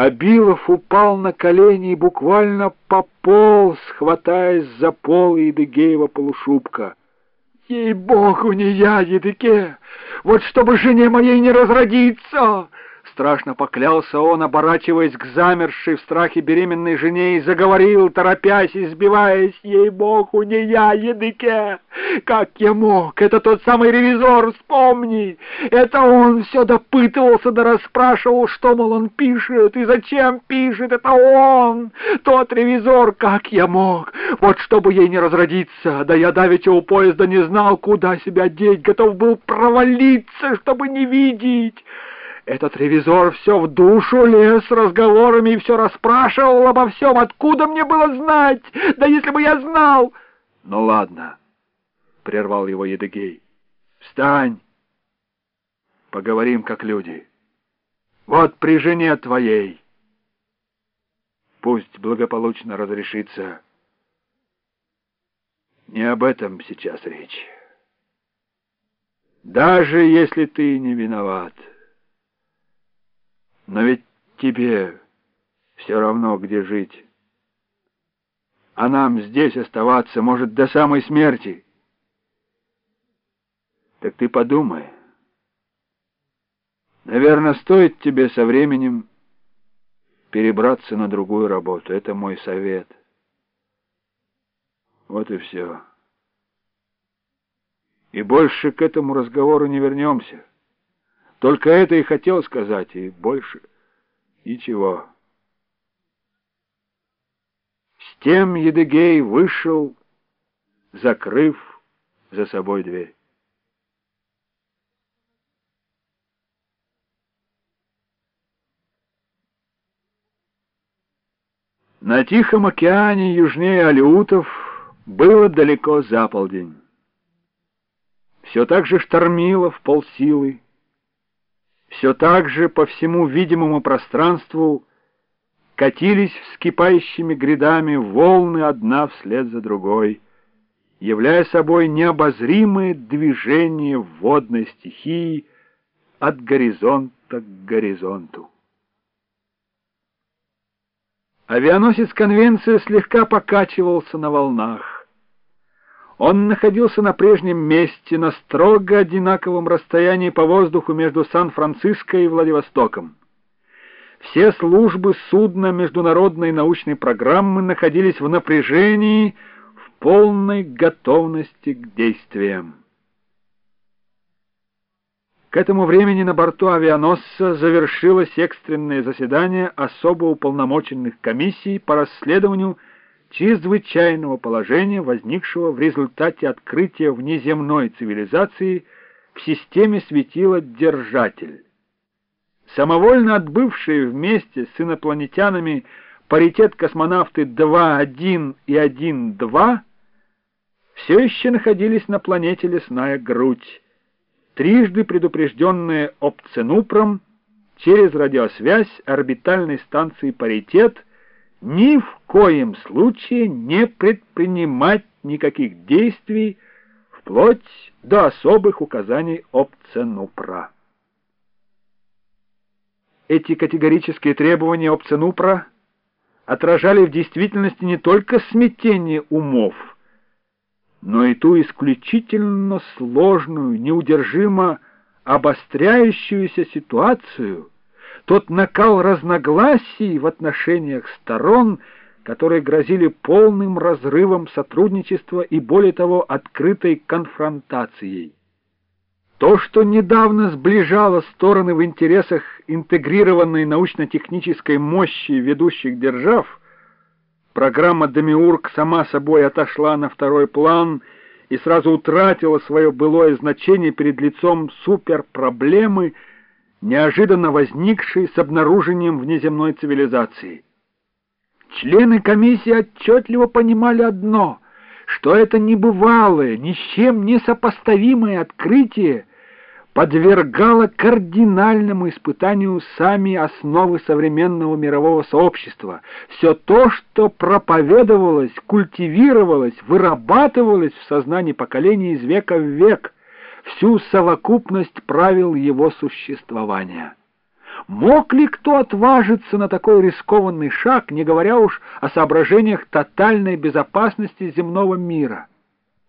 Абилов упал на колени и буквально пополз, хватаясь за пол Едыгеева полушубка. «Ей-богу, не я, Едыке! Вот чтобы жене моей не разродиться!» Страшно поклялся он, оборачиваясь к замершей в страхе беременной жене, и заговорил, торопясь и сбиваясь, ей-богу, не я, Едыке! Как я мог? Это тот самый ревизор, вспомни! Это он все допытывался да расспрашивал, что, мол, он пишет и зачем пишет, это он! Тот ревизор, как я мог? Вот чтобы ей не разродиться, да я давеча у поезда не знал, куда себя деть, готов был провалиться, чтобы не видеть!» Этот ревизор все в душу лез разговорами и все расспрашивал обо всем. Откуда мне было знать? Да если бы я знал... Ну ладно, — прервал его Едыгей. Встань, поговорим как люди. Вот при жене твоей. Пусть благополучно разрешится. Не об этом сейчас речь. Даже если ты не виноват. Но ведь тебе все равно, где жить. А нам здесь оставаться, может, до самой смерти. Так ты подумай. Наверное, стоит тебе со временем перебраться на другую работу. Это мой совет. Вот и все. И больше к этому разговору не вернемся. Только это и хотел сказать, и больше ничего. С тем Едыгей вышел, закрыв за собой дверь. На Тихом океане южнее Алиутов было далеко за полдень. Все так же штормило в полсилы, все так же по всему видимому пространству катились вскипающими грядами волны одна вслед за другой, являя собой необозримое движение водной стихии от горизонта к горизонту. Авианосец «Конвенция» слегка покачивался на волнах. Он находился на прежнем месте, на строго одинаковом расстоянии по воздуху между Сан-Франциско и Владивостоком. Все службы судна международной научной программы находились в напряжении, в полной готовности к действиям. К этому времени на борту авианосца завершилось экстренное заседание особо уполномоченных комиссий по расследованию чрезвычайного положения, возникшего в результате открытия внеземной цивилизации в системе светила «Держатель». Самовольно отбывшие вместе с инопланетянами паритет космонавты 2-1 и 1-2 все еще находились на планете Лесная Грудь, трижды предупрежденные Опценупром через радиосвязь орбитальной станции «Паритет» ни в коем случае не предпринимать никаких действий вплоть до особых указаний Опценупра. Эти категорические требования Опценупра отражали в действительности не только смятение умов, но и ту исключительно сложную, неудержимо обостряющуюся ситуацию, тот накал разногласий в отношениях сторон, которые грозили полным разрывом сотрудничества и, более того, открытой конфронтацией. То, что недавно сближало стороны в интересах интегрированной научно-технической мощи ведущих держав, программа «Демиург» сама собой отошла на второй план и сразу утратила свое былое значение перед лицом суперпроблемы, неожиданно возникшей с обнаружением внеземной цивилизации. Члены комиссии отчетливо понимали одно, что это небывалое, ни с чем не сопоставимое открытие подвергало кардинальному испытанию сами основы современного мирового сообщества. Все то, что проповедовалось, культивировалось, вырабатывалось в сознании поколений из века в век, всю совокупность правил его существования. Мог ли кто отважиться на такой рискованный шаг, не говоря уж о соображениях тотальной безопасности земного мира?